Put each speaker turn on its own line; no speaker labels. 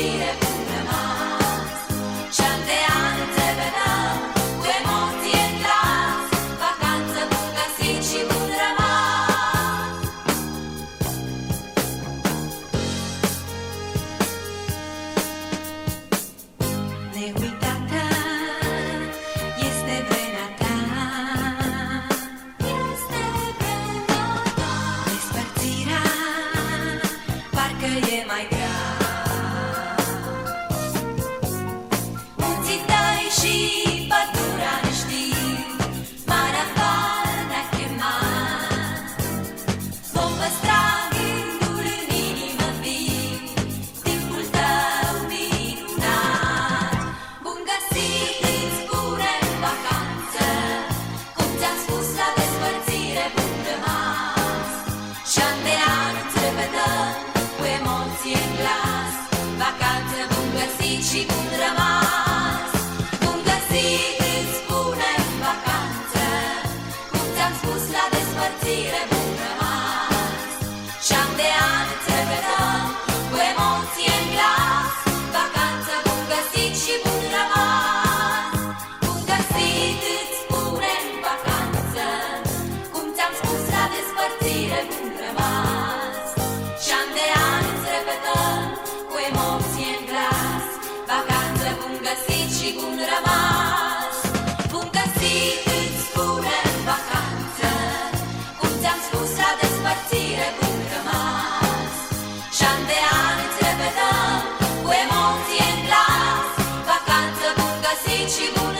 despărțire bun găsit aceite do né?